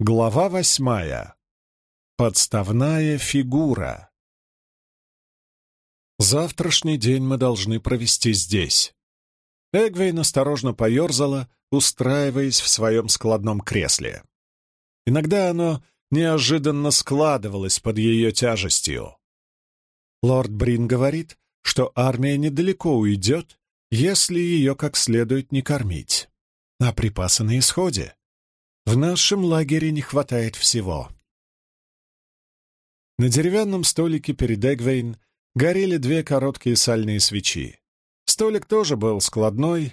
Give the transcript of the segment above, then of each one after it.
Глава восьмая. Подставная фигура. Завтрашний день мы должны провести здесь. Эгвейн осторожно поерзала, устраиваясь в своем складном кресле. Иногда оно неожиданно складывалось под ее тяжестью. Лорд Брин говорит, что армия недалеко уйдет, если ее как следует не кормить. А припасы на исходе. В нашем лагере не хватает всего. На деревянном столике перед Эгвейн горели две короткие сальные свечи. Столик тоже был складной,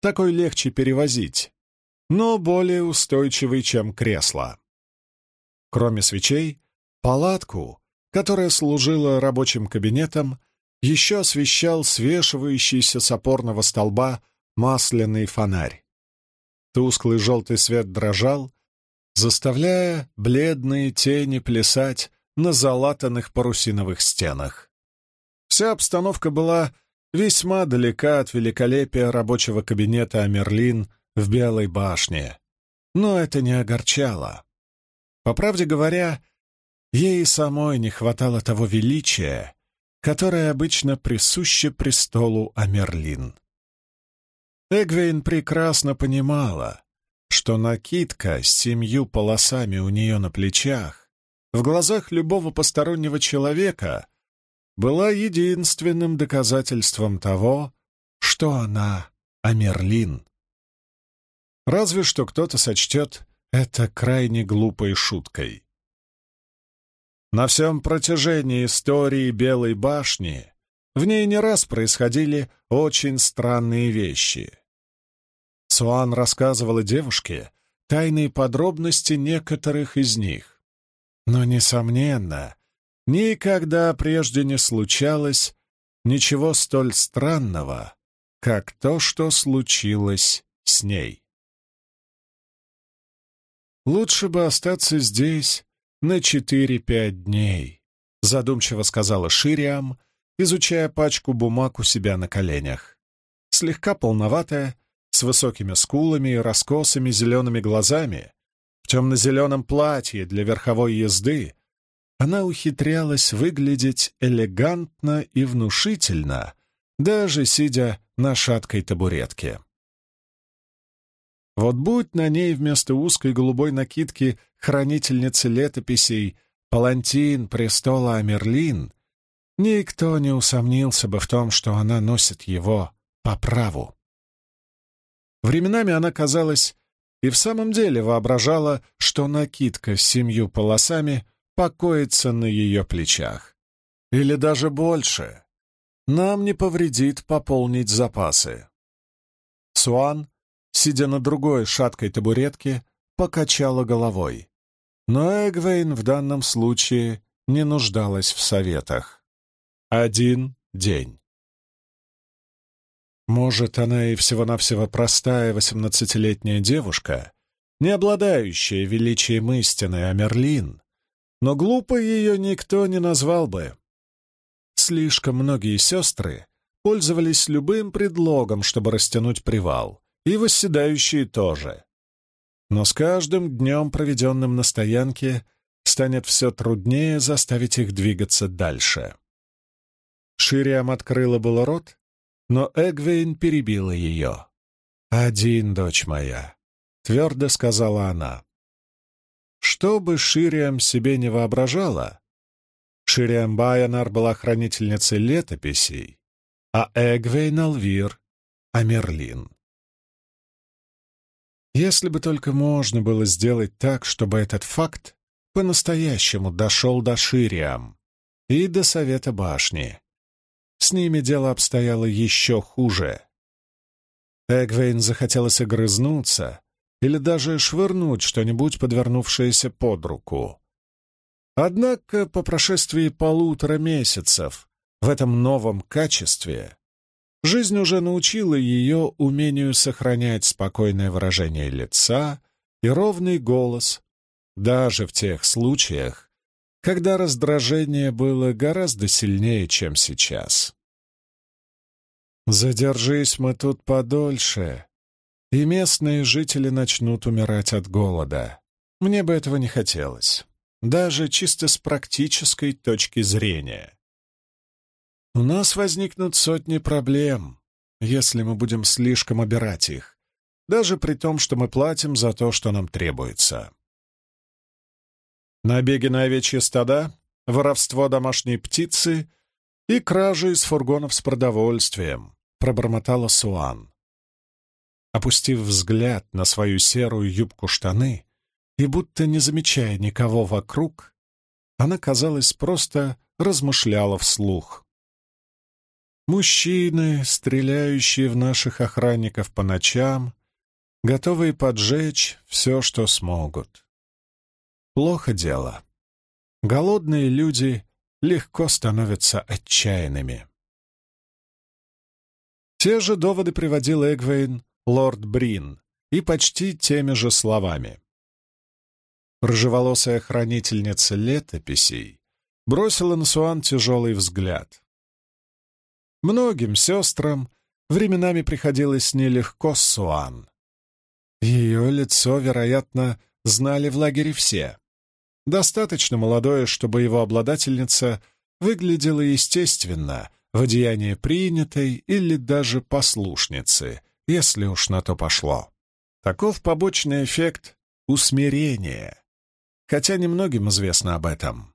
такой легче перевозить, но более устойчивый, чем кресло. Кроме свечей, палатку, которая служила рабочим кабинетом, еще освещал свешивающийся с опорного столба масляный фонарь. Тусклый желтый свет дрожал, заставляя бледные тени плясать на залатанных парусиновых стенах. Вся обстановка была весьма далека от великолепия рабочего кабинета Амерлин в Белой башне, но это не огорчало. По правде говоря, ей самой не хватало того величия, которое обычно присуще престолу Амерлин. Эгвейн прекрасно понимала, что накидка с семью полосами у нее на плечах в глазах любого постороннего человека была единственным доказательством того, что она Амерлин. Разве что кто-то сочтет это крайне глупой шуткой. На всем протяжении истории Белой башни в ней не раз происходили очень странные вещи. Суан рассказывала девушке тайные подробности некоторых из них. Но, несомненно, никогда прежде не случалось ничего столь странного, как то, что случилось с ней. «Лучше бы остаться здесь на четыре-пять дней», — задумчиво сказала Шириам, изучая пачку бумаг у себя на коленях. Слегка полноватая, с высокими скулами и раскосыми зелеными глазами, в темно-зеленом платье для верховой езды, она ухитрялась выглядеть элегантно и внушительно, даже сидя на шаткой табуретке. Вот будь на ней вместо узкой голубой накидки хранительницы летописей палантин престола Амерлин, никто не усомнился бы в том, что она носит его по праву. Временами она, казалось, и в самом деле воображала, что накидка с семью полосами покоится на ее плечах. Или даже больше. Нам не повредит пополнить запасы. Суан, сидя на другой шаткой табуретке, покачала головой. Но Эгвейн в данном случае не нуждалась в советах. Один день. Может, она и всего-навсего простая восемнадцатилетняя девушка, не обладающая величием истины, а Мерлин, но глупо ее никто не назвал бы. Слишком многие сестры пользовались любым предлогом, чтобы растянуть привал, и восседающие тоже. Но с каждым днем, проведенным на стоянке, станет все труднее заставить их двигаться дальше. Шириам открыла было рот, но Эгвейн перебила ее. «Один, дочь моя», — твердо сказала она. Что бы Шириам себе не воображала, Шириам Байонар была хранительницей летописей, а Эгвейн Алвир — Амерлин. Если бы только можно было сделать так, чтобы этот факт по-настоящему дошел до Шириам и до Совета Башни, с ними дело обстояло еще хуже. Эгвейн захотелось огрызнуться или даже швырнуть что-нибудь, подвернувшееся под руку. Однако по прошествии полутора месяцев в этом новом качестве жизнь уже научила ее умению сохранять спокойное выражение лица и ровный голос, даже в тех случаях, когда раздражение было гораздо сильнее, чем сейчас. Задержись мы тут подольше, и местные жители начнут умирать от голода. Мне бы этого не хотелось, даже чисто с практической точки зрения. У нас возникнут сотни проблем, если мы будем слишком обирать их, даже при том, что мы платим за то, что нам требуется. Набеги на овечьи стада, воровство домашней птицы и кражи из фургонов с продовольствием, пробормотала Суан. Опустив взгляд на свою серую юбку-штаны и будто не замечая никого вокруг, она, казалось, просто размышляла вслух. Мужчины, стреляющие в наших охранников по ночам, готовые поджечь все, что смогут. Плохо дело. Голодные люди легко становятся отчаянными. Те же доводы приводил Эгвейн, лорд Брин, и почти теми же словами. Рыжеволосая хранительница летописей бросила на Суан тяжелый взгляд. Многим сестрам временами приходилось нелегко с Суан. Ее лицо, вероятно, знали в лагере все. Достаточно молодое, чтобы его обладательница выглядела естественно, в одеянии принятой или даже послушницы, если уж на то пошло. Таков побочный эффект усмирения, хотя немногим известно об этом.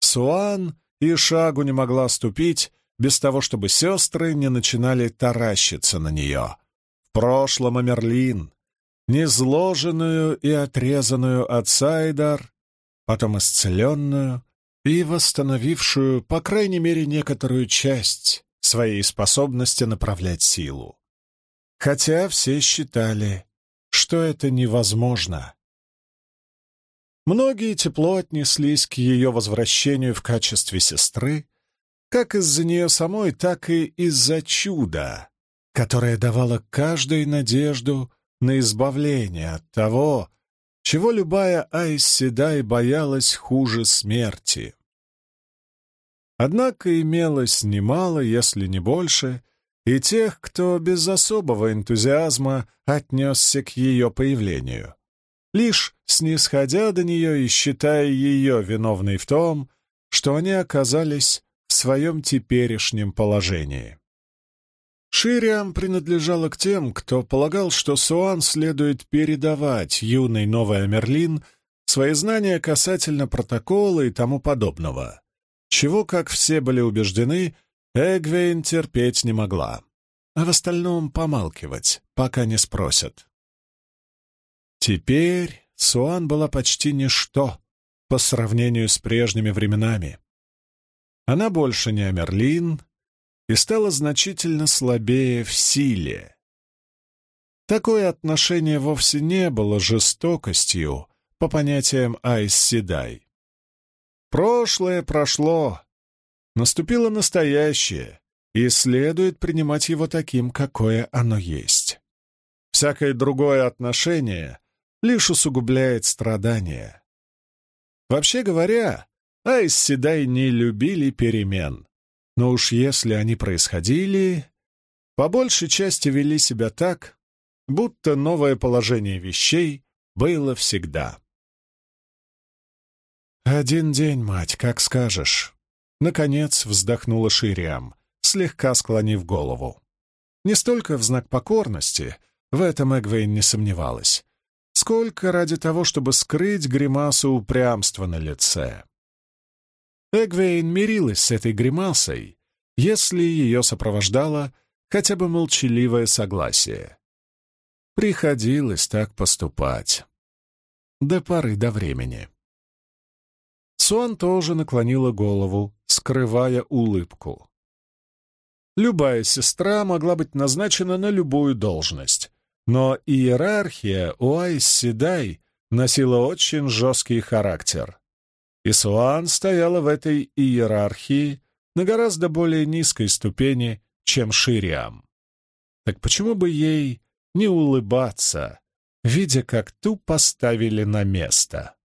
Суан и шагу не могла ступить, без того, чтобы сестры не начинали таращиться на нее. В прошлом Амерлин, незложенную и отрезанную от Сайдар, потом исцеленную и восстановившую, по крайней мере, некоторую часть своей способности направлять силу. Хотя все считали, что это невозможно. Многие тепло отнеслись к ее возвращению в качестве сестры, как из-за нее самой, так и из-за чуда, которое давало каждой надежду на избавление от того, чего любая Айс Седай боялась хуже смерти. Однако имелось немало, если не больше, и тех, кто без особого энтузиазма отнесся к ее появлению, лишь снисходя до нее и считая ее виновной в том, что они оказались в своем теперешнем положении. Шириам принадлежала к тем, кто полагал, что Суан следует передавать юной новой Амерлин свои знания касательно протокола и тому подобного, чего, как все были убеждены, Эгвейн терпеть не могла, а в остальном помалкивать, пока не спросят. Теперь Суан была почти ничто по сравнению с прежними временами. Она больше не Амерлин и стала значительно слабее в силе. Такое отношение вовсе не было жестокостью по понятиям Айс Седай. Прошлое прошло, наступило настоящее, и следует принимать его таким, какое оно есть. Всякое другое отношение лишь усугубляет страдания. Вообще говоря, Айс Седай не любили перемен. Но уж если они происходили, по большей части вели себя так, будто новое положение вещей было всегда. «Один день, мать, как скажешь». Наконец вздохнула Шириам, слегка склонив голову. Не столько в знак покорности, в этом Эгвейн не сомневалась, сколько ради того, чтобы скрыть гримасу упрямства на лице. Эгвейн мирилась с этой гримасой, если ее сопровождало хотя бы молчаливое согласие. Приходилось так поступать. До поры до времени. Суан тоже наклонила голову, скрывая улыбку. Любая сестра могла быть назначена на любую должность, но иерархия у Айс Седай носила очень жесткий характер. И Суан стояла в этой иерархии на гораздо более низкой ступени, чем Шириам. Так почему бы ей не улыбаться, видя, как ту поставили на место?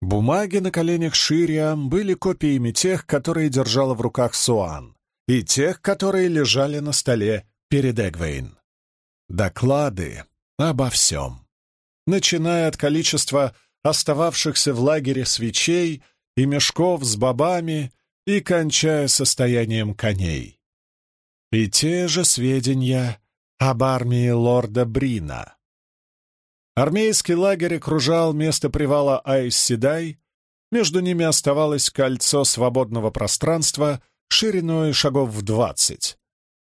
Бумаги на коленях Шириам были копиями тех, которые держала в руках Суан, и тех, которые лежали на столе перед Эгвейн. Доклады обо всем. начиная от количества остававшихся в лагере свечей и мешков с бобами и кончая состоянием коней. И те же сведения об армии лорда Брина. Армейский лагерь окружал место привала Айс-Седай, между ними оставалось кольцо свободного пространства шириной шагов в двадцать.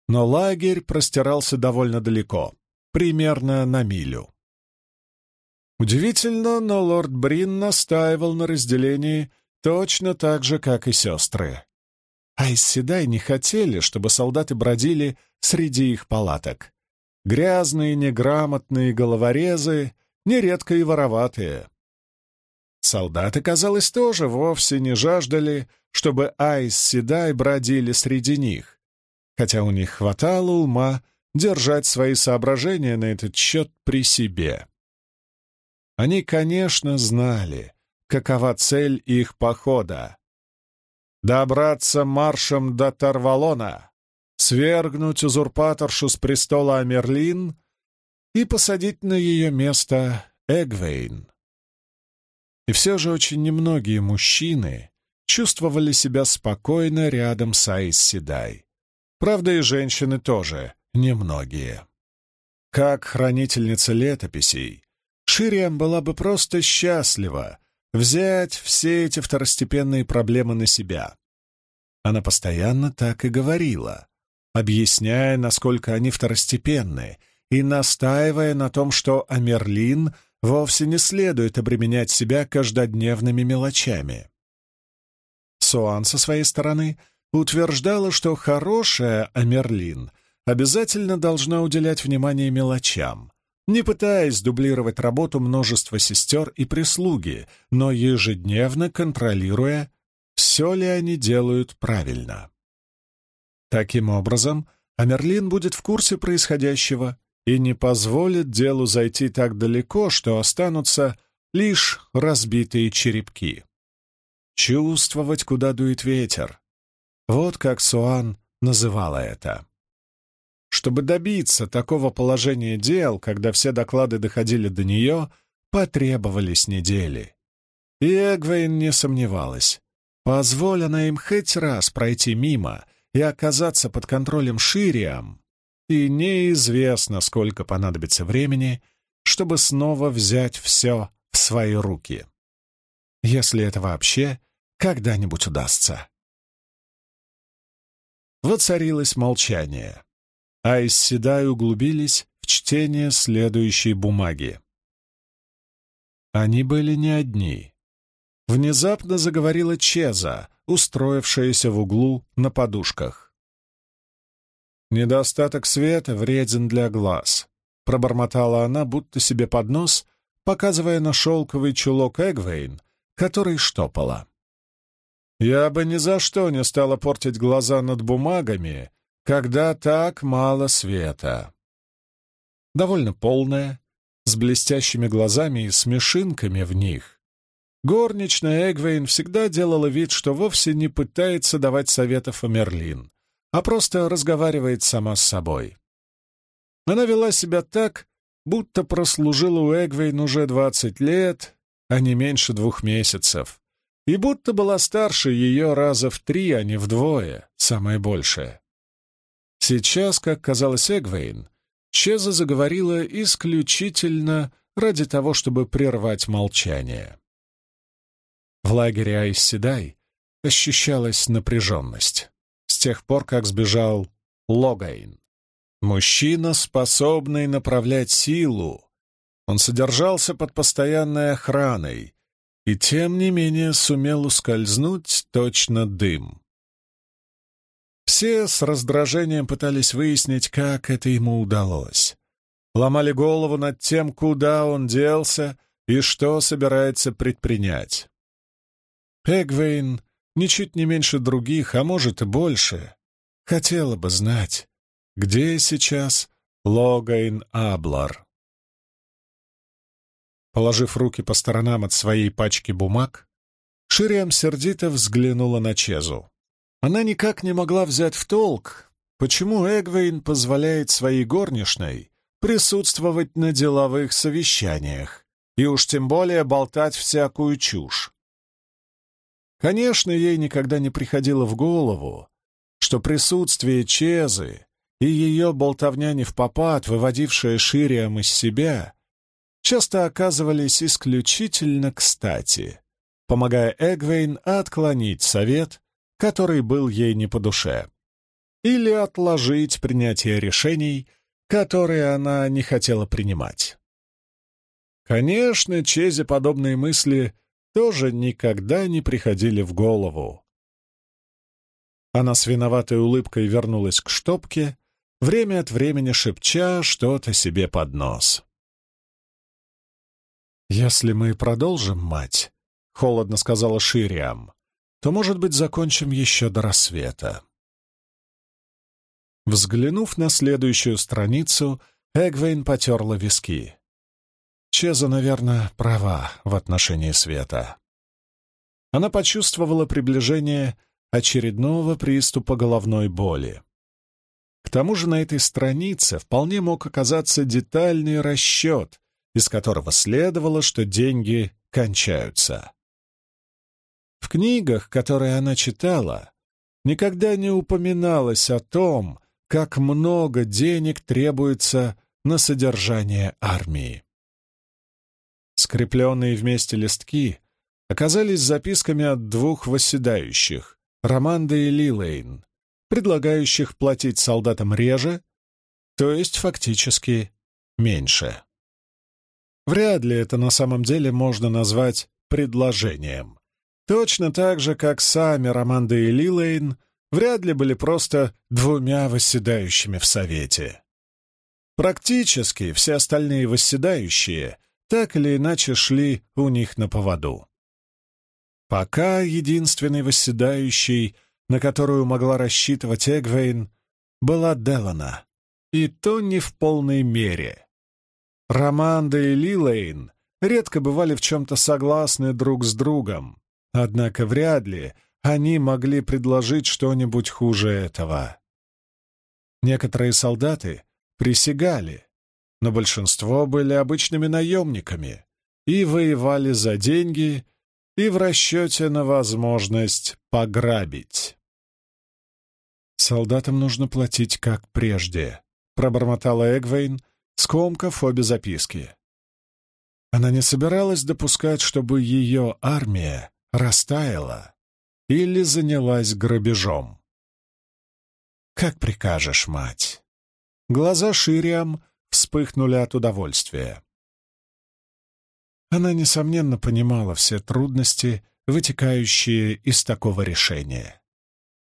Но лагерь простирался довольно далеко, примерно на милю. Удивительно, но лорд Брин настаивал на разделении точно так же, как и сестры. Айсседай не хотели, чтобы солдаты бродили среди их палаток. Грязные, неграмотные головорезы, нередко и вороватые. Солдаты, казалось, тоже вовсе не жаждали, чтобы Айс Седай бродили среди них, хотя у них хватало ума держать свои соображения на этот счет при себе. Они, конечно, знали, какова цель их похода. Добраться маршем до Тарвалона, свергнуть узурпаторшу с престола Амерлин и посадить на ее место Эгвейн. И все же очень немногие мужчины чувствовали себя спокойно рядом с Айс. Правда, и женщины тоже немногие. Как хранительница летописей, Шириам была бы просто счастлива взять все эти второстепенные проблемы на себя. Она постоянно так и говорила, объясняя, насколько они второстепенны, и настаивая на том, что Амерлин вовсе не следует обременять себя каждодневными мелочами. Суан со своей стороны утверждала, что хорошая Амерлин обязательно должна уделять внимание мелочам, не пытаясь дублировать работу множества сестер и прислуги, но ежедневно контролируя, все ли они делают правильно. Таким образом, Амерлин будет в курсе происходящего и не позволит делу зайти так далеко, что останутся лишь разбитые черепки. Чувствовать, куда дует ветер. Вот как Суан называла это. Чтобы добиться такого положения дел, когда все доклады доходили до нее, потребовались недели. И Эгвейн не сомневалась. Позволь она им хоть раз пройти мимо и оказаться под контролем Шириам, и неизвестно, сколько понадобится времени, чтобы снова взять все в свои руки. Если это вообще когда-нибудь удастся. Воцарилось молчание а из Седай углубились в чтение следующей бумаги. Они были не одни. Внезапно заговорила Чеза, устроившаяся в углу на подушках. «Недостаток света вреден для глаз», — пробормотала она, будто себе под нос, показывая на шелковый чулок Эгвейн, который штопала. «Я бы ни за что не стала портить глаза над бумагами, когда так мало света. Довольно полная, с блестящими глазами и смешинками в них. Горничная Эгвейн всегда делала вид, что вовсе не пытается давать советов о Мерлин, а просто разговаривает сама с собой. Она вела себя так, будто прослужила у Эгвейн уже двадцать лет, а не меньше двух месяцев, и будто была старше ее раза в три, а не вдвое, самое большее. Сейчас, как казалось Эгвейн, Чеза заговорила исключительно ради того, чтобы прервать молчание. В лагере Айсседай ощущалась напряженность с тех пор, как сбежал Логайн. Мужчина, способный направлять силу. Он содержался под постоянной охраной и, тем не менее, сумел ускользнуть точно дым. Все с раздражением пытались выяснить, как это ему удалось. Ломали голову над тем, куда он делся и что собирается предпринять. Эгвейн, ничуть не меньше других, а может и больше, хотела бы знать, где сейчас Логайн Аблар. Положив руки по сторонам от своей пачки бумаг, Шириам сердито взглянула на Чезу. Она никак не могла взять в толк, почему Эгвейн позволяет своей горничной присутствовать на деловых совещаниях, и уж тем более болтать всякую чушь. Конечно, ей никогда не приходило в голову, что присутствие Чезы и ее болтовня не в попад, выводившая Шириам из себя, часто оказывались исключительно кстати, помогая Эгвейн отклонить совет, который был ей не по душе, или отложить принятие решений, которые она не хотела принимать. Конечно, Чезе подобные мысли тоже никогда не приходили в голову. Она с виноватой улыбкой вернулась к штопке, время от времени шепча что-то себе под нос. «Если мы продолжим, мать», — холодно сказала Шириам, — «то, может быть, закончим еще до рассвета». Взглянув на следующую страницу, Эгвейн потерла виски. Чеза, наверное, права в отношении света. Она почувствовала приближение очередного приступа головной боли. К тому же на этой странице вполне мог оказаться детальный расчет, из которого следовало, что деньги кончаются. В книгах, которые она читала, никогда не упоминалось о том, как много денег требуется на содержание армии. Скрепленные вместе листки оказались записками от двух восседающих, Романда и Лилейн, предлагающих платить солдатам реже, то есть фактически меньше. Вряд ли это на самом деле можно назвать предложением. Точно так же, как сами Романда и Лилейн вряд ли были просто двумя восседающими в Совете. Практически все остальные восседающие — так или иначе шли у них на поводу. Пока единственный восседающий, на которую могла рассчитывать Эгвейн, была Делана, и то не в полной мере. Романда и Лилейн редко бывали в чем-то согласны друг с другом, однако вряд ли они могли предложить что-нибудь хуже этого. Некоторые солдаты присягали, но большинство были обычными наемниками и воевали за деньги и в расчете на возможность пограбить. «Солдатам нужно платить как прежде», — пробормотала Эгвейн, скомкав обе записки. Она не собиралась допускать, чтобы ее армия растаяла или занялась грабежом. «Как прикажешь, мать?» Глаза Шириам вспыхнули от удовольствия. Она, несомненно, понимала все трудности, вытекающие из такого решения.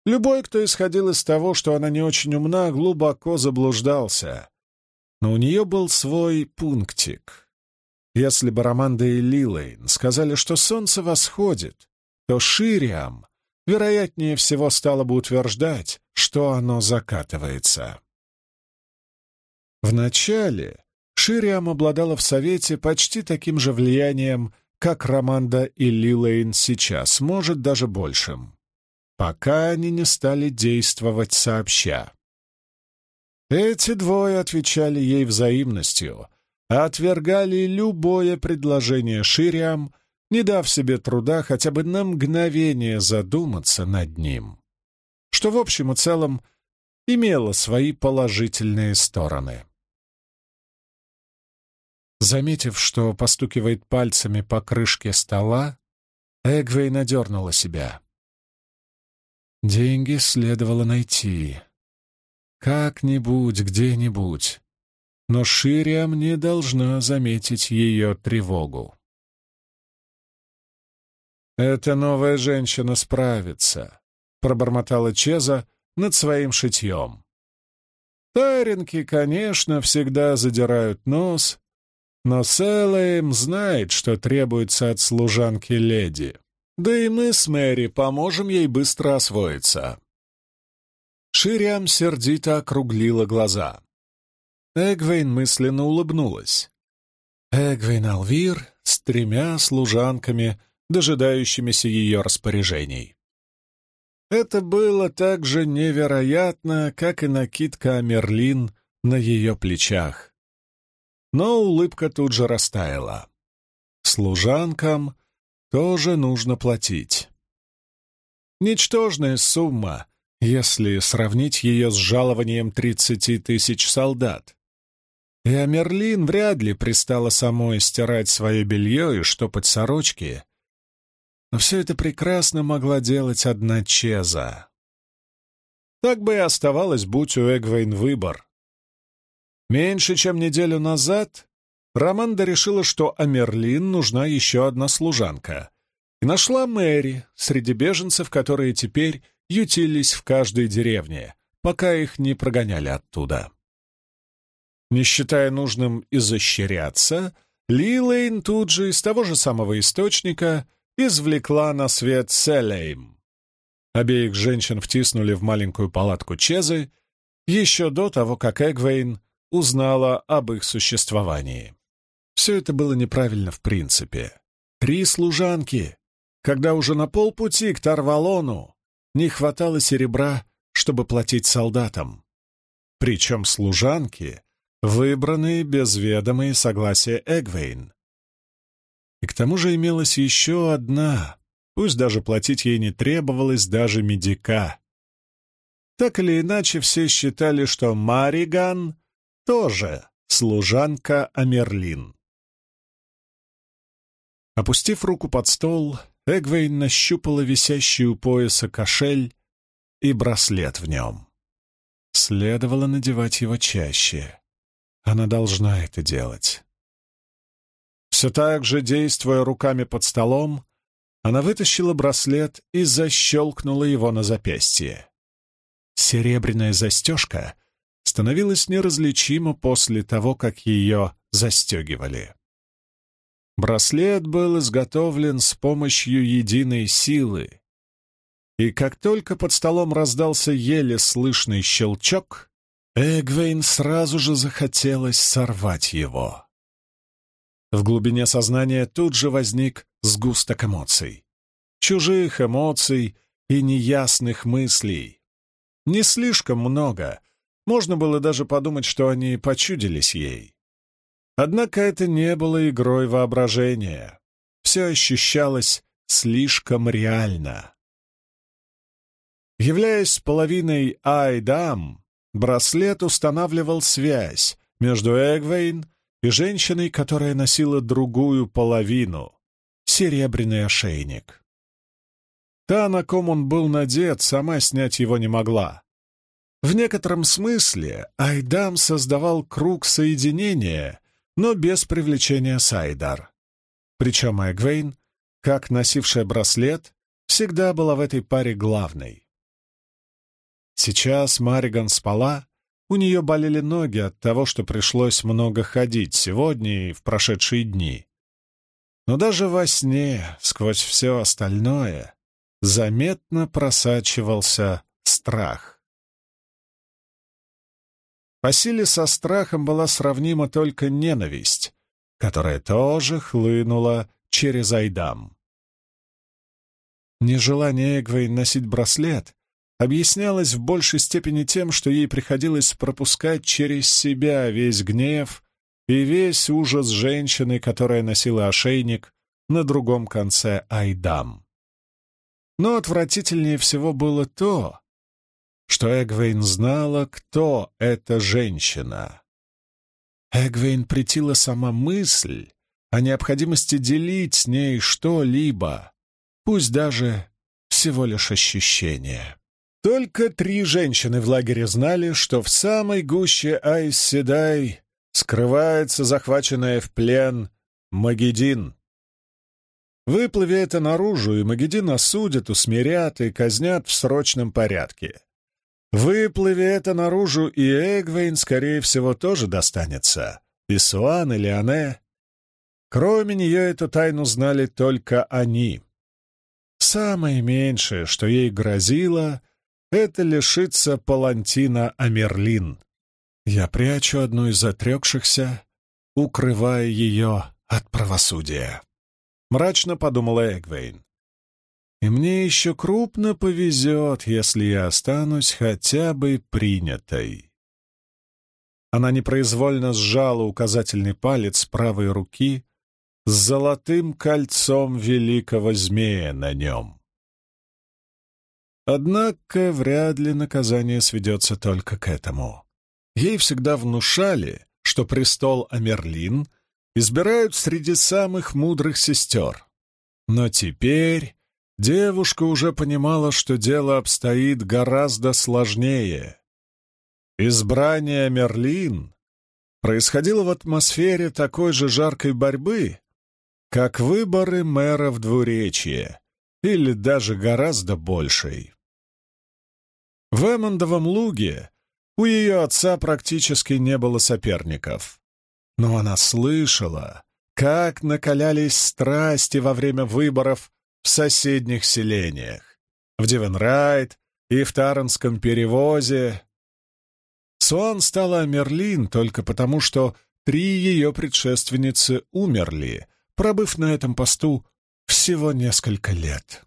Любой, кто исходил из того, что она не очень умна, глубоко заблуждался. Но у нее был свой пунктик. Если бы Романда и Лилейн сказали, что солнце восходит, то Шириам, вероятнее всего, стало бы утверждать, что оно закатывается. Вначале Шириам обладала в Совете почти таким же влиянием, как Романда и Лилейн сейчас, может, даже большим, пока они не стали действовать сообща. Эти двое отвечали ей взаимностью, отвергали любое предложение Шириам, не дав себе труда хотя бы на мгновение задуматься над ним, что в общем и целом имело свои положительные стороны. Заметив, что постукивает пальцами по крышке стола, Эгвей надернула себя. Деньги следовало найти. Как-нибудь, где-нибудь. Но Шириам не должна заметить ее тревогу. «Эта новая женщина справится», — пробормотала Чеза над своим шитьем. Таринки, конечно, всегда задирают нос, но Селэем знает, что требуется от служанки леди. Да и мы с Мэри поможем ей быстро освоиться. Шириам сердито округлила глаза. Эгвейн мысленно улыбнулась. Эгвейн Алвир с тремя служанками, дожидающимися ее распоряжений. Это было так же невероятно, как и накидка Амерлин на ее плечах но улыбка тут же растаяла. служанкам тоже нужно платить. Ничтожная сумма, если сравнить ее с жалованием тридцати тысяч солдат. И Амерлин вряд ли пристала самой стирать свое белье и штопать сорочки. Но все это прекрасно могла делать одна Чеза. Так бы и оставалось, будь у Эгвейн выбор. Меньше чем неделю назад Романда решила, что Амерлин нужна еще одна служанка, и нашла Мэри среди беженцев, которые теперь ютились в каждой деревне, пока их не прогоняли оттуда. Не считая нужным изощряться, Лилейн тут же из того же самого источника извлекла на свет Селейм. Обеих женщин втиснули в маленькую палатку Чезы еще до того, как Эгвейн узнала об их существовании. Все это было неправильно в принципе. Три служанки, когда уже на полпути к Тарвалону не хватало серебра, чтобы платить солдатам. Причем служанки, выбранные без ведома и согласия Эгвейн. И к тому же имелась еще одна, пусть даже платить ей не требовалось даже медика. Так или иначе, все считали, что Мариган тоже служанка Амерлин. Опустив руку под стол, Эгвейн нащупала висящий у пояса кошель и браслет в нем. Следовало надевать его чаще. Она должна это делать. Все так же, действуя руками под столом, она вытащила браслет и защелкнула его на запястье. Серебряная застежка становилась неразличима после того, как ее застегивали. Браслет был изготовлен с помощью единой силы, и как только под столом раздался еле слышный щелчок, Эгвейн сразу же захотелось сорвать его. В глубине сознания тут же возник сгусток эмоций. Чужих эмоций и неясных мыслей. Не слишком много, можно было даже подумать, что они почудились ей. Однако это не было игрой воображения. Все ощущалось слишком реально. Являясь половиной Айдам, браслет устанавливал связь между Эгвейн и женщиной, которая носила другую половину — серебряный ошейник. Та, на ком он был надет, сама снять его не могла. В некотором смысле Айдам создавал круг соединения но без привлечения Сайдар. Причем Эгвейн, как носившая браслет, всегда была в этой паре главной. Сейчас Мариган спала, у нее болели ноги от того, что пришлось много ходить сегодня и в прошедшие дни. Но даже во сне, сквозь все остальное, заметно просачивался страх. По силе со страхом была сравнима только ненависть, которая тоже хлынула через Айдам. Нежелание Эгвей носить браслет объяснялось в большей степени тем, что ей приходилось пропускать через себя весь гнев и весь ужас женщины, которая носила ошейник на другом конце Айдам. Но отвратительнее всего было то, что Эгвейн знала, кто эта женщина. Эгвейн притила сама мысль о необходимости делить с ней что-либо, пусть даже всего лишь ощущение. Только три женщины в лагере знали, что в самой гуще Айс-Седай скрывается захваченная в плен Магедин. Выплыви это наружу, и Магедин осудят, усмирят и казнят в срочном порядке. Выплыви это наружу, и Эгвейн, скорее всего, тоже достанется. И Суан, и Леоне. Кроме нее эту тайну знали только они. Самое меньшее, что ей грозило, это лишиться палантина Амерлин. Я прячу одну из отрекшихся, укрывая ее от правосудия. Мрачно подумала Эгвейн. И мне еще крупно повезет, если я останусь хотя бы принятой. Она непроизвольно сжала указательный палец правой руки, с золотым кольцом великого змея на нем. Однако вряд ли наказание сведется только к этому. Ей всегда внушали, что престол Амерлин избирают среди самых мудрых сестер. Но теперь девушка уже понимала, что дело обстоит гораздо сложнее. Избрание Амерлин происходило в атмосфере такой же жаркой борьбы, как выборы мэра в двуречье, или даже гораздо большей. В Эммондовом луге у ее отца практически не было соперников. Но она слышала, как накалялись страсти во время выборов в соседних селениях, в Дивенрайт и в Таранском перевозе. Суан стала Мерлин только потому, что три ее предшественницы умерли, пробыв на этом посту всего несколько лет.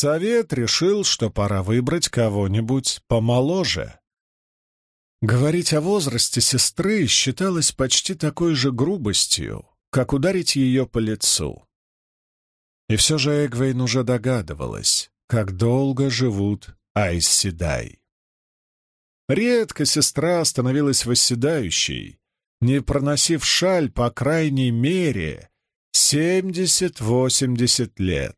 Совет решил, что пора выбрать кого-нибудь помоложе. Говорить о возрасте сестры считалось почти такой же грубостью, как ударить ее по лицу. И все же Эгвейн уже догадывалась, как долго живут Айсседай. Редко сестра становилась восседающей, не проносив шаль по крайней мере семьдесят-восемьдесят лет.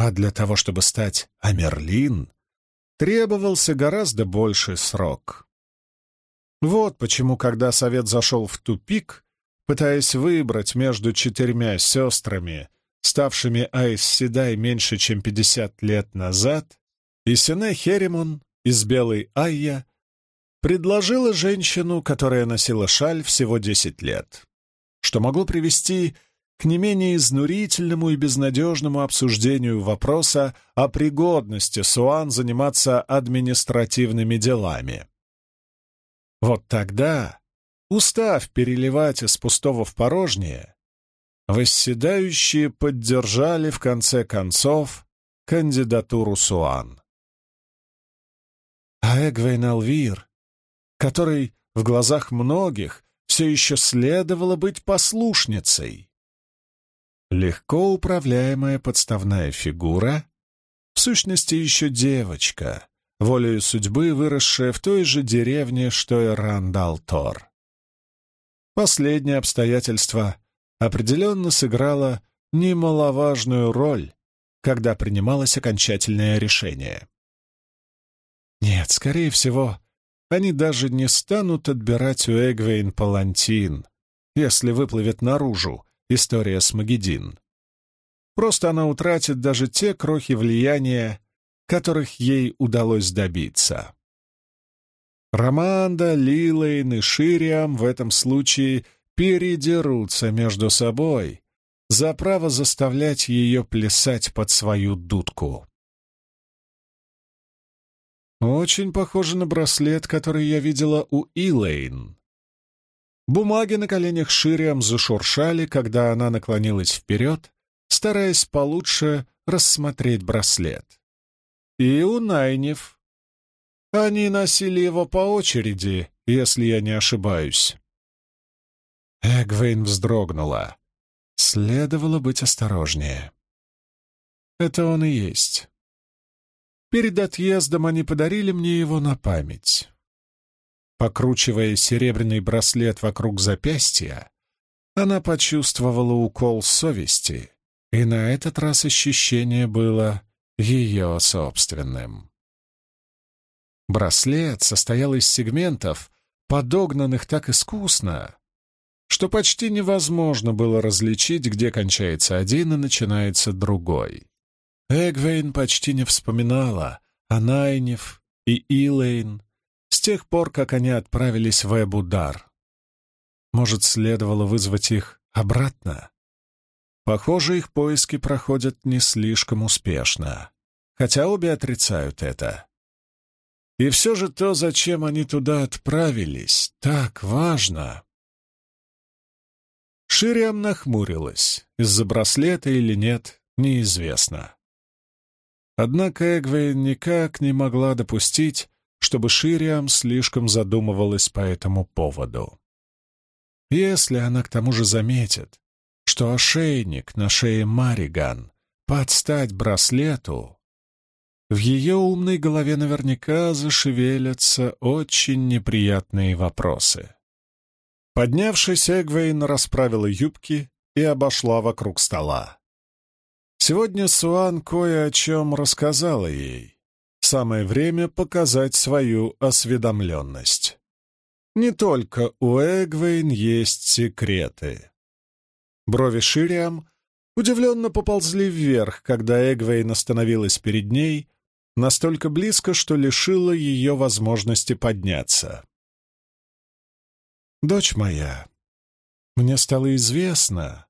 А для того, чтобы стать Амерлин, требовался гораздо больший срок. Вот почему, когда совет зашел в тупик, пытаясь выбрать между четырьмя сестрами, ставшими Айс Седай меньше, чем пятьдесят лет назад, и Сене Херемон из Белой Айя предложила женщину, которая носила шаль всего десять лет, что могло привести к не менее изнурительному и безнадежному обсуждению вопроса о пригодности Суан заниматься административными делами. Вот тогда, устав переливать из пустого в порожнее, восседающие поддержали в конце концов кандидатуру Суан. А Эгвейн Алвир, который в глазах многих все еще следовало быть послушницей, Легко управляемая подставная фигура, в сущности еще девочка, волею судьбы выросшая в той же деревне, что и Рандал-Тор. Последнее обстоятельство определенно сыграло немаловажную роль, когда принималось окончательное решение. Нет, скорее всего, они даже не станут отбирать у Эгвейн палантин, если выплывет наружу, история с Магедин. Просто она утратит даже те крохи влияния, которых ей удалось добиться. Романда, Лилейн и Шириам в этом случае передерутся между собой за право заставлять ее плясать под свою дудку. Очень похоже на браслет, который я видела у Илэйн. Бумаги на коленях Шириам зашуршали, когда она наклонилась вперед, стараясь получше рассмотреть браслет. И у Найнев. Они носили его по очереди, если я не ошибаюсь. Эгвейн вздрогнула. Следовало быть осторожнее. Это он и есть. Перед отъездом они подарили мне его на память. Покручивая серебряный браслет вокруг запястья, она почувствовала укол совести, и на этот раз ощущение было ее собственным. Браслет состоял из сегментов, подогнанных так искусно, что почти невозможно было различить, где кончается один и начинается другой. Эгвейн почти не вспоминала о Найнев и Илэйн, с тех пор, как они отправились в Эбудар. Может, следовало вызвать их обратно? Похоже, их поиски проходят не слишком успешно, хотя обе отрицают это. И все же то, зачем они туда отправились, так важно. Шириам нахмурилась. Из-за браслета или нет, неизвестно. Однако Эгвейн никак не могла допустить, чтобы Шириам слишком задумывалась по этому поводу. Если она к тому же заметит, что ошейник на шее Мариган под стать браслету, в ее умной голове наверняка зашевелятся очень неприятные вопросы. Поднявшись, Эгвейн расправила юбки и обошла вокруг стола. Сегодня Суан кое о чем рассказала ей. Самое время показать свою осведомленность. Не только у Эгвейн есть секреты. Брови Шириам удивленно поползли вверх, когда Эгвейн остановилась перед ней настолько близко, что лишила ее возможности подняться. «Дочь моя, мне стало известно,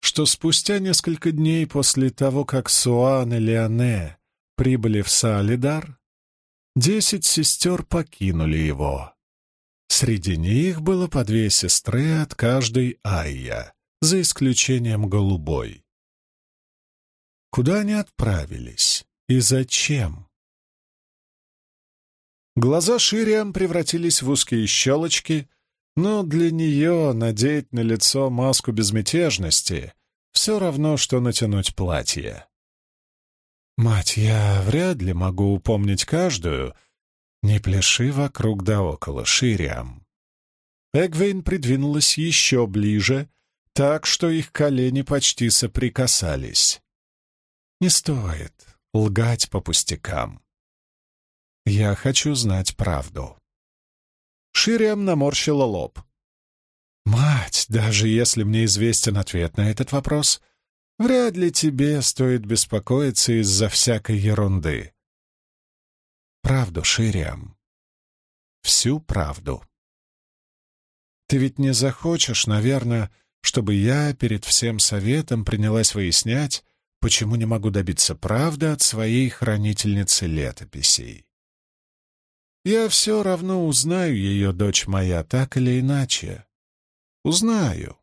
что спустя несколько дней после того, как Суан и Леоне прибыли в Саалидар, десять сестер покинули его. Среди них было по две сестры от каждой Айя, за исключением голубой. Куда они отправились и зачем? Глаза Шириам превратились в узкие щелочки, но для нее надеть на лицо маску безмятежности все равно, что натянуть платье. «Мать, я вряд ли могу упомнить каждую. Не пляши вокруг да около, Шириам». Эгвейн придвинулась еще ближе, так что их колени почти соприкасались. «Не стоит лгать по пустякам. Я хочу знать правду». Шириам наморщила лоб. «Мать, даже если мне известен ответ на этот вопрос, вряд ли тебе стоит беспокоиться из-за всякой ерунды. Правду, Шириам. Всю правду. Ты ведь не захочешь, наверное, чтобы я перед всем советом принялась выяснять, почему не могу добиться правды от своей хранительницы летописей. Я все равно узнаю ее, дочь моя, так или иначе. Узнаю.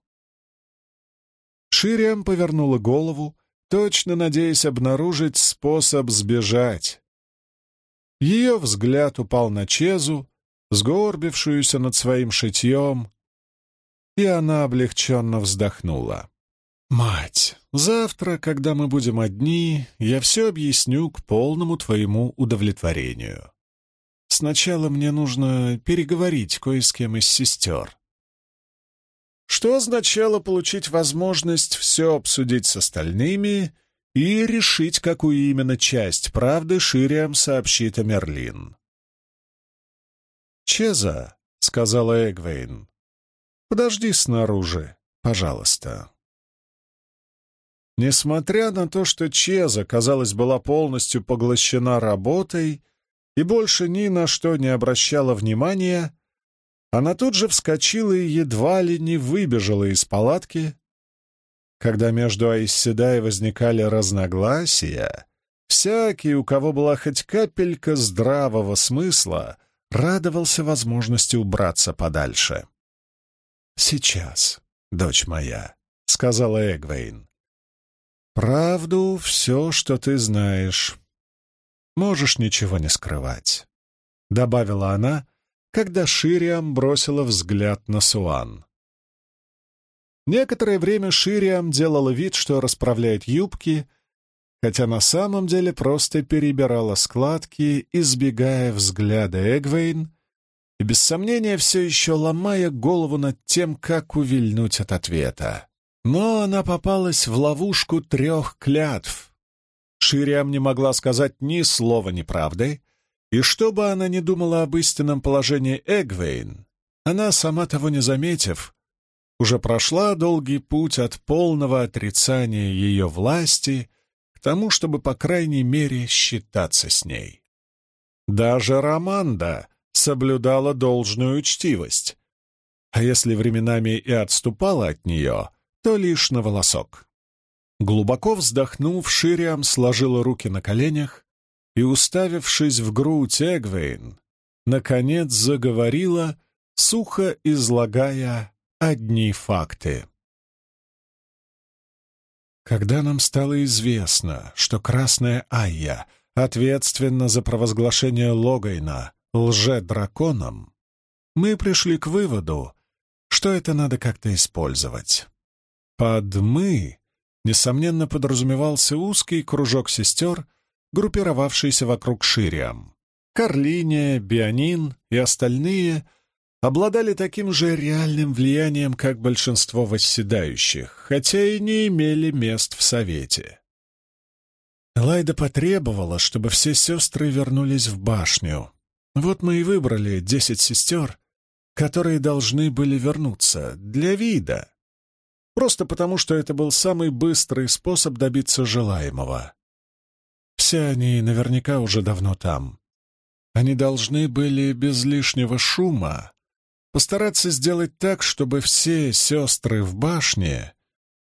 Шириам повернула голову, точно надеясь обнаружить способ сбежать. Ее взгляд упал на Чезу, сгорбившуюся над своим шитьем, и она облегченно вздохнула. «Мать, завтра, когда мы будем одни, я все объясню к полному твоему удовлетворению. Сначала мне нужно переговорить кое с кем из сестер. Что означало получить возможность все обсудить с остальными и решить, какую именно часть правды Шириам сообщит о Мерлин. «Чеза», — сказала Эгвейн, — «подожди снаружи, пожалуйста». Несмотря на то, что Чеза, казалось, была полностью поглощена работой, и больше ни на что не обращала внимания, она тут же вскочила и едва ли не выбежала из палатки. Когда между Айсседай возникали разногласия, всякий, у кого была хоть капелька здравого смысла, радовался возможности убраться подальше. «Сейчас, дочь моя», — сказала Эгвейн. «Правду — все, что ты знаешь. Можешь ничего не скрывать», — добавила она, когда Шириам бросила взгляд на Суан. Некоторое время Шириам делала вид, что расправляет юбки, хотя на самом деле просто перебирала складки, избегая взгляда Эгвейн и, без сомнения, все еще ломая голову над тем, как увильнуть от ответа. Но она попалась в ловушку трех клятв — Шириам не могла сказать ни слова неправды, и что бы она ни думала об истинном положении Эгвейн, она, сама того не заметив, уже прошла долгий путь от полного отрицания ее власти к тому, чтобы, по крайней мере, считаться с ней. Даже Романда соблюдала должную учтивость, а если временами и отступала от нее, то лишь на волосок. Глубоко вздохнув, Шириам сложила руки на коленях и, уставившись в грудь Эгвейн, наконец заговорила, сухо излагая одни факты. Когда нам стало известно, что Красная Айя ответственна за провозглашение Логайна лже-драконом, мы пришли к выводу, что это надо как-то использовать. под «мы» несомненно подразумевался узкий кружок сестер, группировавшийся вокруг Шириам. Карлиния, Бианин и остальные обладали таким же реальным влиянием, как большинство восседающих, хотя и не имели мест в Совете. Лайда потребовала, чтобы все сестры вернулись в башню. Вот мы и выбрали десять сестер, которые должны были вернуться, для вида. Просто потому, что это был самый быстрый способ добиться желаемого. Все они наверняка уже давно там. Они должны были без лишнего шума постараться сделать так, чтобы все сестры в башне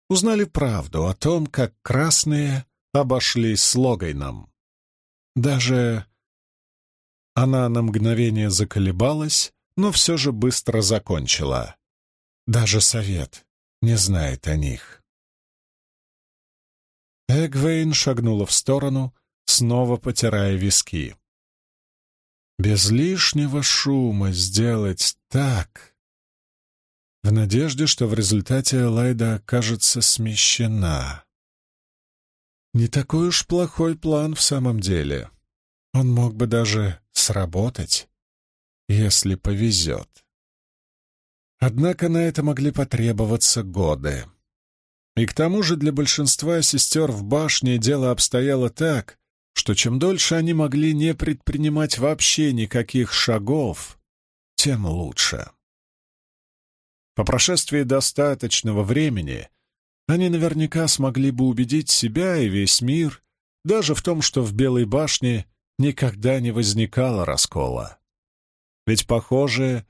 узнали правду о том, как красные обошлись с Логайном. Даже она на мгновение заколебалась, но все же быстро закончила. Даже совет не знает о них. Эгвейн шагнула в сторону, снова потирая виски. Без лишнего шума сделать так, в надежде, что в результате Элайда окажется смещена. Не такой уж плохой план в самом деле. Он мог бы даже сработать, если повезет. Однако на это могли потребоваться годы. И к тому же для большинства сестер в башне дело обстояло так, что чем дольше они могли не предпринимать вообще никаких шагов, тем лучше. По прошествии достаточного времени они наверняка смогли бы убедить себя и весь мир даже в том, что в Белой башне никогда не возникало раскола. Ведь похожее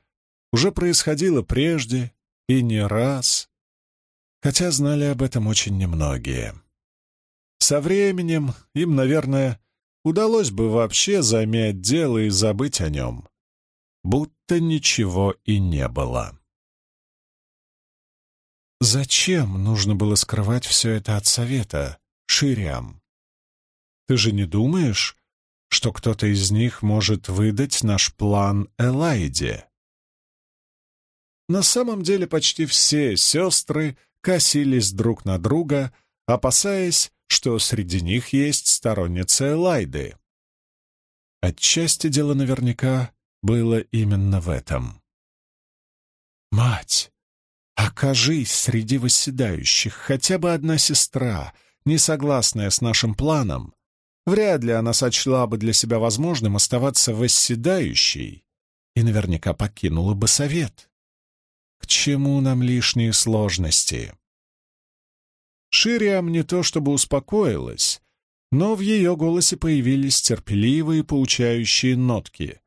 уже происходило прежде и не раз, хотя знали об этом очень немногие. Со временем им, наверное, удалось бы вообще замять дело и забыть о нем, будто ничего и не было. Зачем нужно было скрывать все это от совета, Шириам? Ты же не думаешь, что кто-то из них может выдать наш план Элайде? На самом деле почти все сестры косились друг на друга, опасаясь, что среди них есть сторонница Элайды. Отчасти дело наверняка было именно в этом. «Мать!» Окажись среди восседающих хотя бы одна сестра, не согласная с нашим планом, вряд ли она сочла бы для себя возможным оставаться восседающей и наверняка покинула бы совет. К чему нам лишние сложности? Шириам не то чтобы успокоилась, но в ее голосе появились терпеливые поучающие нотки,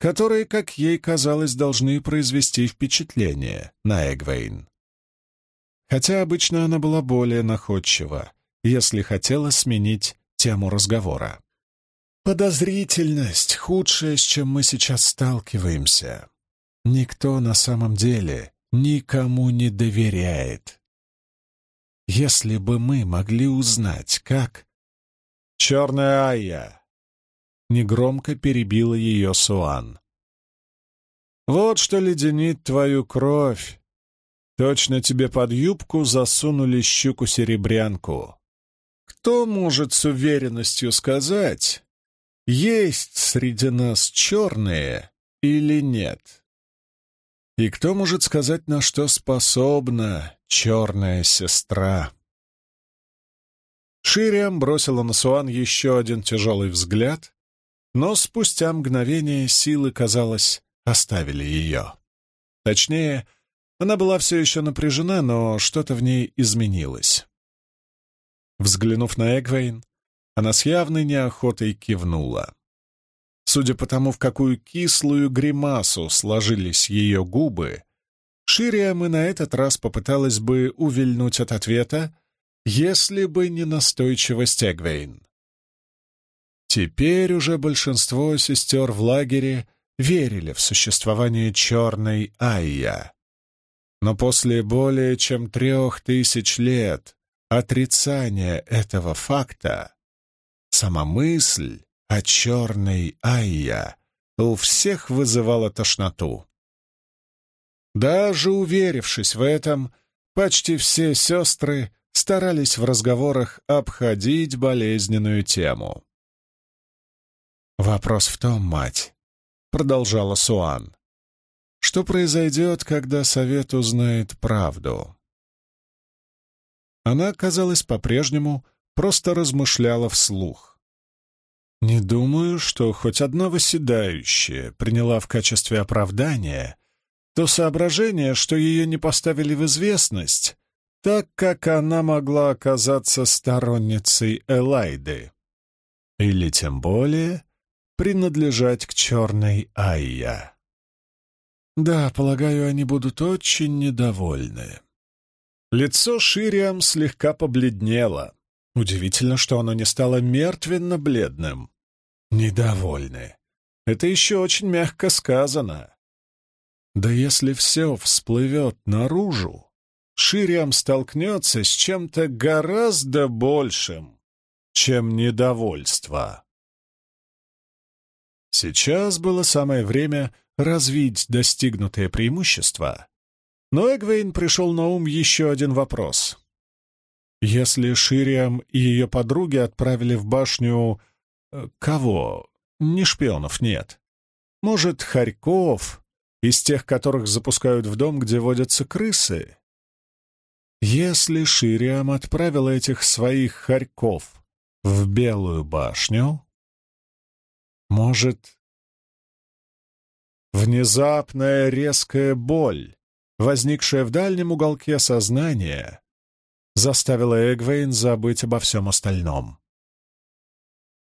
которые, как ей казалось, должны произвести впечатление на Эгвейн. Хотя обычно она была более находчива, если хотела сменить тему разговора. Подозрительность — худшее, с чем мы сейчас сталкиваемся. Никто на самом деле никому не доверяет. Если бы мы могли узнать, как... «Черная Айя!» Негромко перебила ее Суан. «Вот что леденит твою кровь. Точно тебе под юбку засунули щуку-серебрянку. Кто может с уверенностью сказать, есть среди нас черные или нет? И кто может сказать, на что способна черная сестра?» Шириам бросила на Суан еще один тяжелый взгляд, но спустя мгновение силы, казалось, оставили ее. Точнее, она была все еще напряжена, но что-то в ней изменилось. Взглянув на Эгвейн, она с явной неохотой кивнула. Судя по тому, в какую кислую гримасу сложились ее губы, Шириам и на этот раз попыталась бы увильнуть от ответа, если бы не настойчивость Эгвейн. Теперь уже большинство сестер в лагере верили в существование черной Айя. Но после более чем трех тысяч лет отрицания этого факта, сама мысль о черной Айя у всех вызывала тошноту. Даже уверившись в этом, почти все сестры старались в разговорах обходить болезненную тему. «Вопрос в том, мать», — продолжала Суан, — «что произойдет, когда совет узнает правду?» Она, казалось, по-прежнему просто размышляла вслух. «Не думаю, что хоть одна восседающая приняла в качестве оправдания то соображение, что ее не поставили в известность, так как она могла оказаться сторонницей Элайды. Или тем более принадлежать к черной Айя. Да, полагаю, они будут очень недовольны. Лицо Шириам слегка побледнело. Удивительно, что оно не стало мертвенно-бледным. Недовольны. Это еще очень мягко сказано. Да если все всплывет наружу, Шириам столкнется с чем-то гораздо большим, чем недовольство. Сейчас было самое время развить достигнутое преимущество но Эгвейн пришел на ум еще один вопрос. Если Шириам и ее подруги отправили в башню... Э, кого? Не шпионов, нет. Может, хорьков, из тех, которых запускают в дом, где водятся крысы? Если Шириам отправила этих своих хорьков в Белую башню, может... Внезапная резкая боль возникшее в дальнем уголке сознания, заставило Эгвейн забыть обо всем остальном.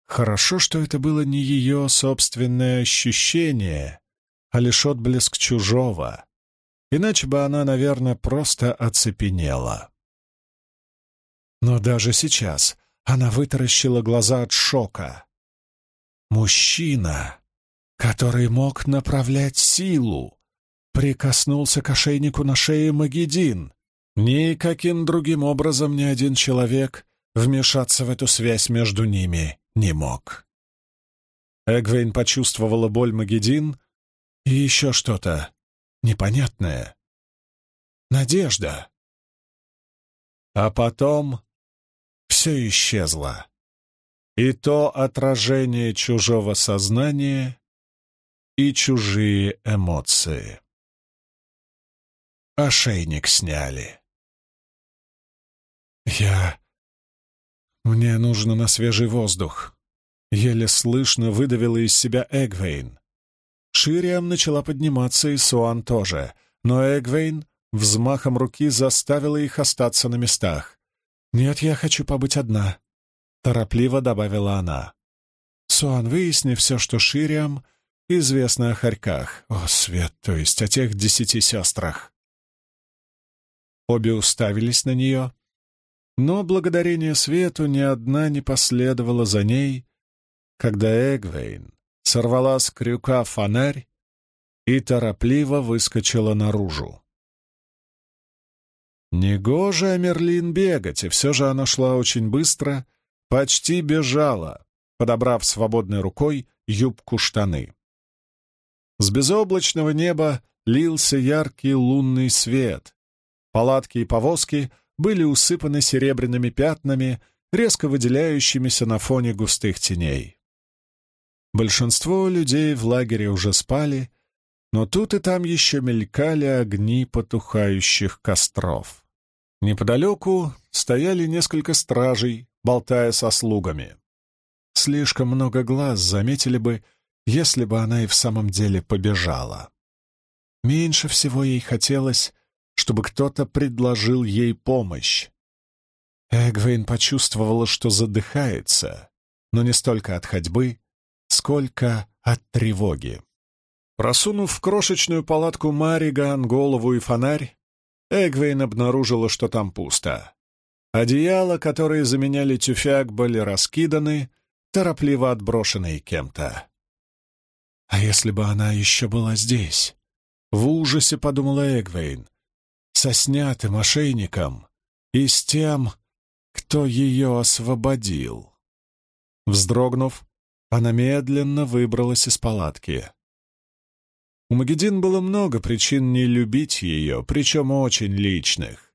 Хорошо, что это было не ее собственное ощущение, а лишь отблеск чужого, иначе бы она, наверное, просто оцепенела. Но даже сейчас она вытаращила глаза от шока. Мужчина, который мог направлять силу, прикоснулся к ошейнику на шее Магедин. Никаким другим образом ни один человек вмешаться в эту связь между ними не мог. Эгвейн почувствовала боль Магедин и еще что-то непонятное. Надежда. А потом все исчезло. И то отражение чужого сознания, и чужие эмоции. Ошейник сняли. Я... Мне нужно на свежий воздух. Еле слышно выдавила из себя Эгвейн. Шириам начала подниматься, и Суан тоже, но Эгвейн взмахом руки заставила их остаться на местах. «Нет, я хочу побыть одна», — торопливо добавила она. «Суан, выясни все, что Шириам известно о хорьках. О, свет, то есть о тех десяти сестрах. Обе уставились на нее, но благодарение свету ни одна не последовала за ней, когда Эгвейн сорвала с крюка фонарь и торопливо выскочила наружу. Негоже Амерлин бегать, и все же она шла очень быстро, почти бежала, подобрав свободной рукой юбку-штаны. С безоблачного неба лился яркий лунный свет, Палатки и повозки были усыпаны серебряными пятнами, резко выделяющимися на фоне густых теней. Большинство людей в лагере уже спали, но тут и там еще мелькали огни потухающих костров. Неподалеку стояли несколько стражей, болтая со слугами. Слишком много глаз заметили бы, если бы она и в самом деле побежала. Меньше всего ей хотелось, чтобы кто-то предложил ей помощь. Эгвейн почувствовала, что задыхается, но не столько от ходьбы, сколько от тревоги. Просунув в крошечную палатку Мариган голову и фонарь, Эгвейн обнаружила, что там пусто. Одеяла, которые заменяли тюфяк, были раскиданы, торопливо отброшенные кем-то. «А если бы она еще была здесь?» В ужасе подумала Эгвейн со снятым ошейником и с тем, кто ее освободил. Вздрогнув, она медленно выбралась из палатки. У Магедин было много причин не любить ее, причем очень личных.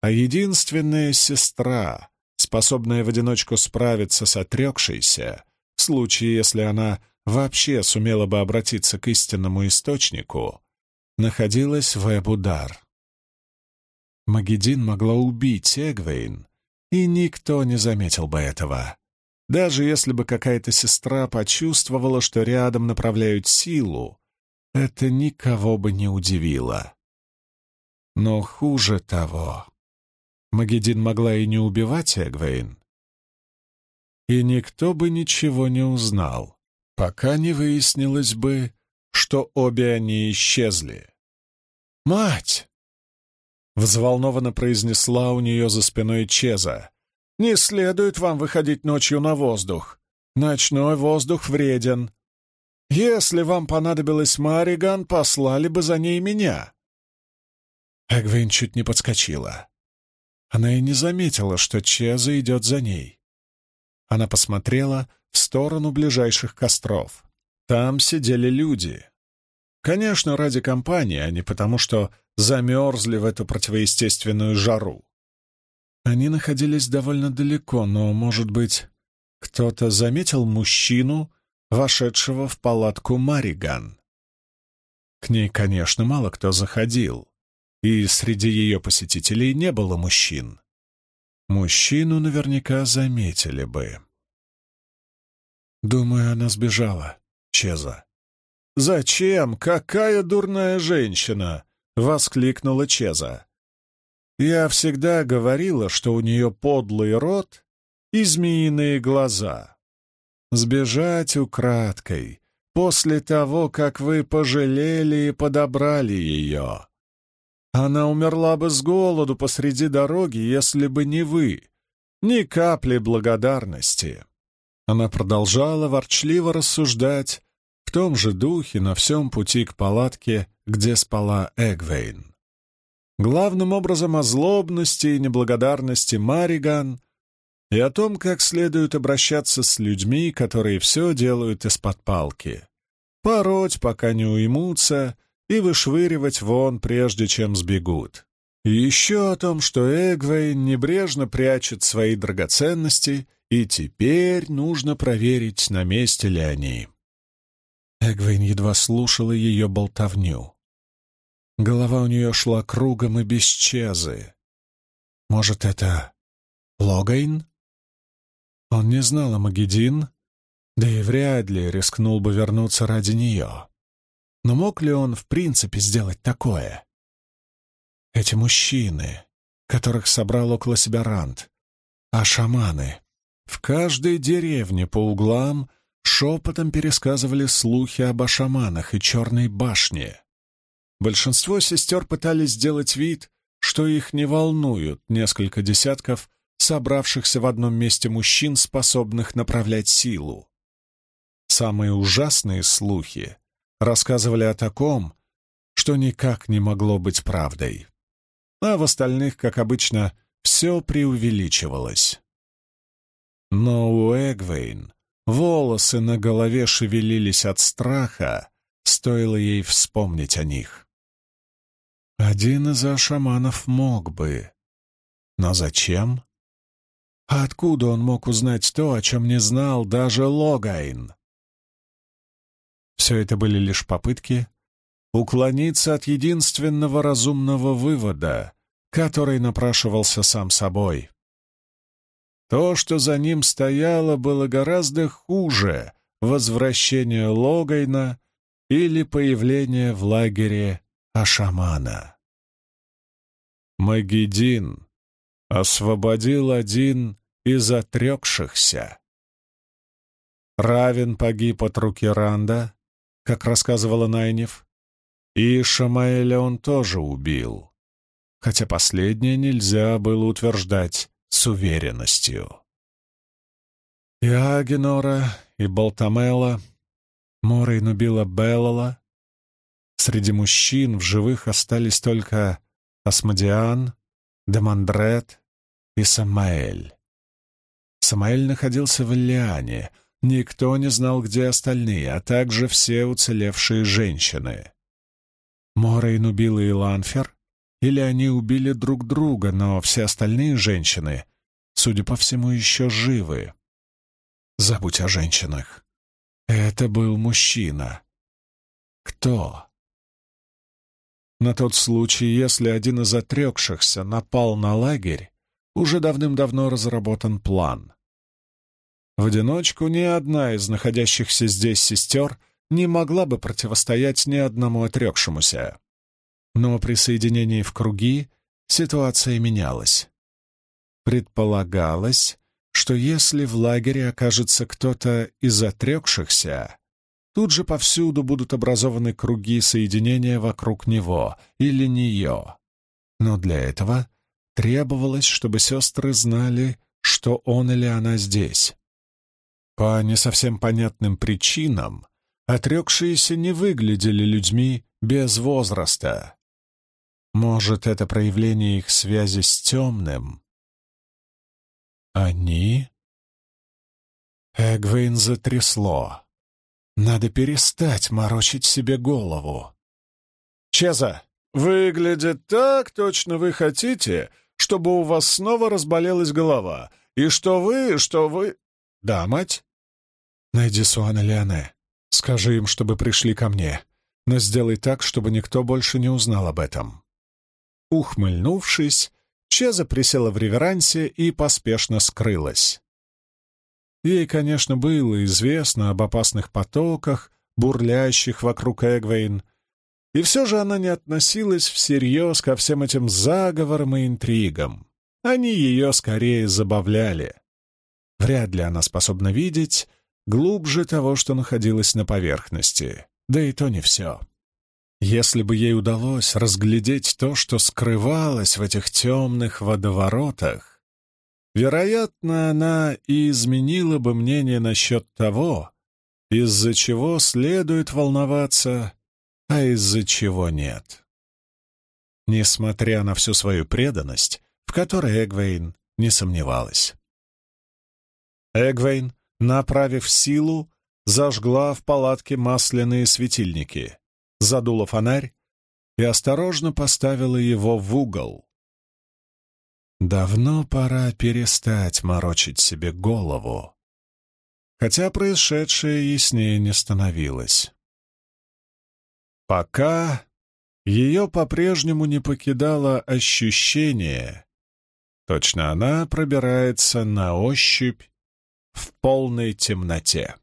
а единственная сестра, способная в одиночку справиться с отрекшейся, в случае, если она вообще сумела бы обратиться к истинному источнику, находилась в Эбудар. Магедин могла убить Эгвейн, и никто не заметил бы этого. Даже если бы какая-то сестра почувствовала, что рядом направляют силу, это никого бы не удивило. Но хуже того, Магедин могла и не убивать Эгвейн, и никто бы ничего не узнал, пока не выяснилось бы, что обе они исчезли. «Мать!» — взволнованно произнесла у нее за спиной Чеза. «Не следует вам выходить ночью на воздух. Ночной воздух вреден. Если вам понадобилась Мариган, послали бы за ней меня». Эгвин чуть не подскочила. Она и не заметила, что Чеза идет за ней. Она посмотрела в сторону ближайших костров. Там сидели люди. Конечно, ради компании, а не потому, что замерзли в эту противоестественную жару. Они находились довольно далеко, но, может быть, кто-то заметил мужчину, вошедшего в палатку Мариган. К ней, конечно, мало кто заходил, и среди ее посетителей не было мужчин. Мужчину наверняка заметили бы. Думаю, она сбежала, Чеза. «Зачем? Какая дурная женщина!» — воскликнула Чеза. «Я всегда говорила, что у нее подлый рот и змеиные глаза. Сбежать украдкой, после того, как вы пожалели и подобрали ее. Она умерла бы с голоду посреди дороги, если бы не вы. Ни капли благодарности. Она продолжала ворчливо рассуждать в том же духе на всем пути к палатке, где спала Эгвейн. Главным образом о злобности и неблагодарности Мариган и о том, как следует обращаться с людьми, которые все делают из-под палки. Пороть, пока не уймутся, и вышвыривать вон, прежде чем сбегут. И еще о том, что Эгвейн небрежно прячет свои драгоценности, и теперь нужно проверить, на месте ли они. Эгвейн едва слушала ее болтовню. Голова у нее шла кругом и без чезы. Может, это Логайн? Он не знал о Магедин, да и вряд ли рискнул бы вернуться ради нее. Но мог ли он в принципе сделать такое? Эти мужчины, которых собрал около себя Рант, а шаманы. В каждой деревне по углам шепотом пересказывали слухи об ашаманах и черной башне. Большинство сестер пытались сделать вид, что их не волнуют несколько десятков собравшихся в одном месте мужчин, способных направлять силу. Самые ужасные слухи рассказывали о таком, что никак не могло быть правдой. А в остальных, как обычно, все преувеличивалось. Но у Эгвейн волосы на голове шевелились от страха, стоило ей вспомнить о них. Один из ашаманов мог бы. Но зачем? А откуда он мог узнать то, о чем не знал даже Логайн? Все это были лишь попытки уклониться от единственного разумного вывода, который напрашивался сам собой. То, что за ним стояло, было гораздо хуже возвращения Логайна или появления в лагере Ашамана. Магедин освободил один из отрекшихся. Равен погиб от руки Ранда, как рассказывала Найнев, и Шамаэля он тоже убил, хотя последнее нельзя было утверждать с уверенностью. И Агенора, и Балтамела, Морейн убила Беллала. Среди мужчин в живых остались только Асмодиан, Демандрет и Самаэль. Самаэль находился в Иллиане — Никто не знал, где остальные, а также все уцелевшие женщины. Морейн убила и Ланфер, или они убили друг друга, но все остальные женщины, судя по всему, еще живы. Забудь о женщинах. Это был мужчина. Кто? На тот случай, если один из отрекшихся напал на лагерь, уже давным-давно разработан план. В одиночку ни одна из находящихся здесь сестер не могла бы противостоять ни одному отрекшемуся. Но при соединении в круги ситуация менялась. Предполагалось, что если в лагере окажется кто-то из отрекшихся, тут же повсюду будут образованы круги соединения вокруг него или нее. Но для этого требовалось, чтобы сестры знали, что он или она здесь. По не совсем понятным причинам отрекшиеся не выглядели людьми без возраста. Может, это проявление их связи с темным? Они? Эгвейн затрясло. Надо перестать морочить себе голову. «Чеза, выглядит так, точно вы хотите, чтобы у вас снова разболелась голова, и что вы, что вы...» «Да, мать?» «Найди Суана Леоне. Скажи им, чтобы пришли ко мне, но сделай так, чтобы никто больше не узнал об этом». Ухмыльнувшись, Чеза присела в реверансе и поспешно скрылась. Ей, конечно, было известно об опасных потоках, бурлящих вокруг Эгвейн, и все же она не относилась всерьез ко всем этим заговорам и интригам. Они ее скорее забавляли. Вряд ли она способна видеть глубже того, что находилось на поверхности. Да и то не все. Если бы ей удалось разглядеть то, что скрывалось в этих темных водоворотах, вероятно, она и изменила бы мнение насчет того, из-за чего следует волноваться, а из-за чего нет. Несмотря на всю свою преданность, в которой Эгвейн не сомневалась. Эгвейн, направив силу, зажгла в палатке масляные светильники задула фонарь и осторожно поставила его в угол. Давно пора перестать морочить себе голову, хотя происшедшее яснее не становилось. Пока ее по-прежнему не покидало ощущение, точно она пробирается на ощупь в полной темноте.